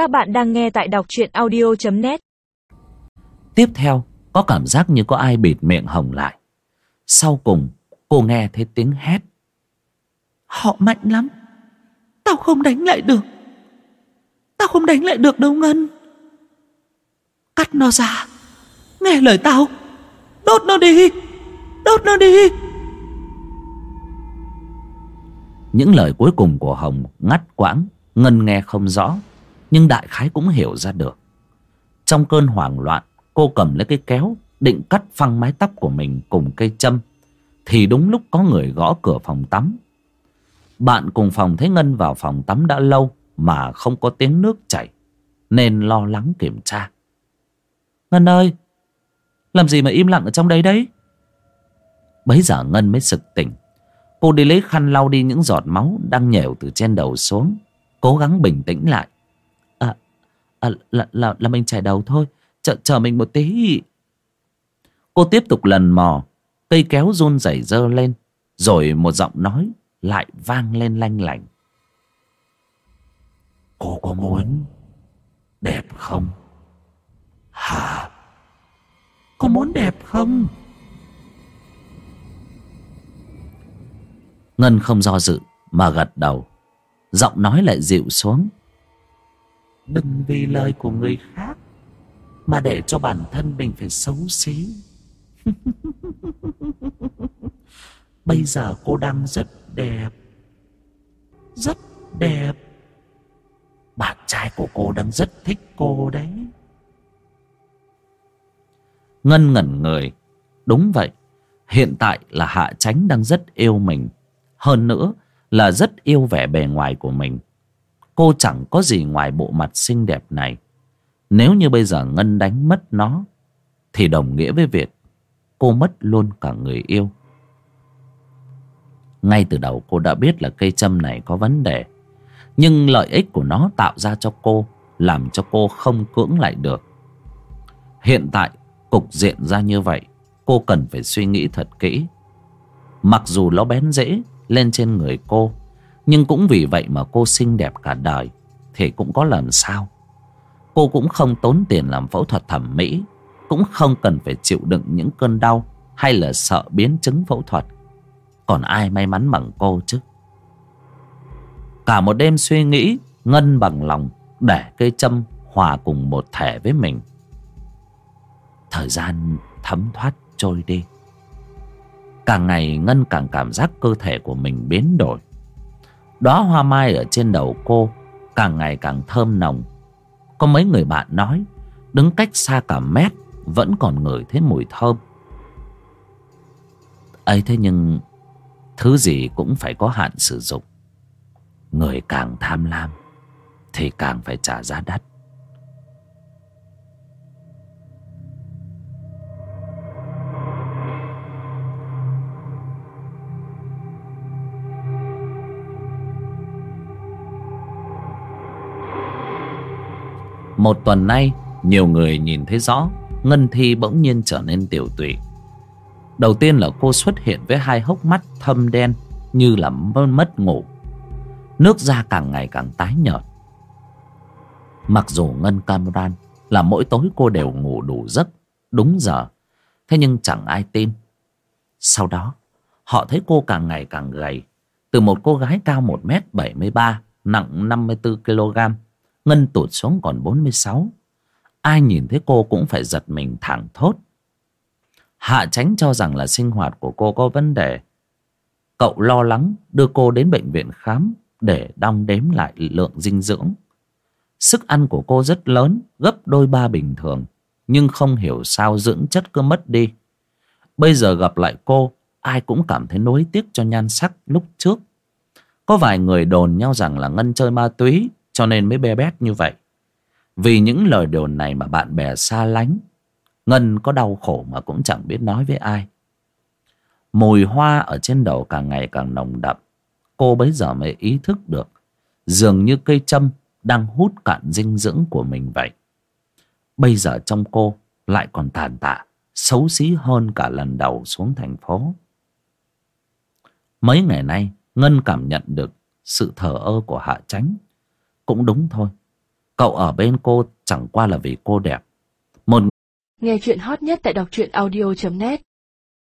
Các bạn đang nghe tại đọc truyện audio.net Tiếp theo có cảm giác như có ai bịt miệng Hồng lại. Sau cùng cô nghe thấy tiếng hét. Họ mạnh lắm. Tao không đánh lại được. Tao không đánh lại được đâu Ngân. Cắt nó ra. Nghe lời tao. Đốt nó đi. Đốt nó đi. Những lời cuối cùng của Hồng ngắt quãng Ngân nghe không rõ nhưng đại khái cũng hiểu ra được. Trong cơn hoảng loạn, Cô cầm lấy cái kéo, Định cắt phăng mái tóc của mình cùng cây châm, Thì đúng lúc có người gõ cửa phòng tắm. Bạn cùng phòng thấy Ngân vào phòng tắm đã lâu Mà không có tiếng nước chảy, Nên lo lắng kiểm tra. Ngân ơi, Làm gì mà im lặng ở trong đây đấy? Bấy giờ Ngân mới sực tỉnh. Cô đi lấy khăn lau đi những giọt máu Đang nhèo từ trên đầu xuống, Cố gắng bình tĩnh lại à là, là, là mình chảy đầu thôi. Chờ, chờ mình một tí. Cô tiếp tục lần mò Cây kéo run rẩy dơ lên Rồi một giọng nói Lại vang lên lanh lảnh. Cô có muốn Đẹp không? Hả? Có muốn đẹp không? Ngân không do dự Mà gật đầu. Giọng nói lại dịu xuống. Đừng vì lời của người khác Mà để cho bản thân mình phải xấu xí. Bây giờ cô đang rất đẹp. Rất đẹp. Bạn trai của cô đang rất thích cô đấy. Ngân ngẩn người. Đúng vậy. Hiện tại là Hạ Chánh đang rất yêu mình. Hơn nữa là rất yêu vẻ bề ngoài của mình. Cô chẳng có gì ngoài bộ mặt xinh đẹp này. Nếu như bây giờ Ngân đánh mất nó, Thì đồng nghĩa với việc Cô mất luôn cả người yêu. Ngay từ đầu cô đã biết là cây châm này có vấn đề, Nhưng lợi ích của nó tạo ra cho cô, Làm cho cô không cưỡng lại được. Hiện tại, cục diện ra như vậy, Cô cần phải suy nghĩ thật kỹ. Mặc dù nó bén rễ lên trên người cô nhưng cũng vì vậy mà cô xinh đẹp cả đời, Thì cũng có làm sao? Cô cũng không tốn tiền làm phẫu thuật thẩm mỹ, Cũng không cần phải chịu đựng những cơn đau Hay là sợ biến chứng phẫu thuật. Còn ai may mắn bằng cô chứ? Cả một đêm suy nghĩ, Ngân bằng lòng, Để cây châm hòa cùng một thể với mình. Thời gian thấm thoát trôi đi. Càng ngày, Ngân càng cảm giác cơ thể của mình biến đổi. Đóa hoa mai ở trên đầu cô, Càng ngày càng thơm nồng. Có mấy người bạn nói, Đứng cách xa cả mét, Vẫn còn ngửi thấy mùi thơm. Ấy thế nhưng, Thứ gì cũng phải có hạn sử dụng. Người càng tham lam, Thì càng phải trả giá đắt. Một tuần nay, Nhiều người nhìn thấy rõ, Ngân Thi bỗng nhiên trở nên tiểu tụy. Đầu tiên là cô xuất hiện với hai hốc mắt thâm đen, Như là mất ngủ. Nước da càng ngày càng tái nhợt. Mặc dù Ngân Cameron Là mỗi tối cô đều ngủ đủ giấc, Đúng giờ, Thế nhưng chẳng ai tin. Sau đó, Họ thấy cô càng ngày càng gầy, Từ một cô gái cao 1m73 Nặng 54kg Ngân tụt xuống còn 46 Ai nhìn thấy cô cũng phải giật mình thẳng thốt. Hạ tránh cho rằng là sinh hoạt của cô có vấn đề. Cậu lo lắng đưa cô đến bệnh viện khám Để đong đếm lại lượng dinh dưỡng. Sức ăn của cô rất lớn, Gấp đôi ba bình thường, Nhưng không hiểu sao dưỡng chất cứ mất đi. Bây giờ gặp lại cô, Ai cũng cảm thấy nối tiếc cho nhan sắc lúc trước. Có vài người đồn nhau rằng là Ngân chơi ma túy cho nên mới bê bét như vậy. Vì những lời đồn này mà bạn bè xa lánh, Ngân có đau khổ mà cũng chẳng biết nói với ai. Mùi hoa ở trên đầu càng ngày càng nồng đậm. Cô bấy giờ mới ý thức được, Dường như cây châm đang hút cạn dinh dưỡng của mình vậy. Bây giờ trong cô lại còn tàn tạ, Xấu xí hơn cả lần đầu xuống thành phố. Mấy ngày nay, Ngân cảm nhận được sự thờ ơ của Hạ Chánh cũng đúng thôi. Cậu ở bên cô chẳng qua là vì cô đẹp. Một Nghe chuyện hot nhất tại đọc truyện audio.net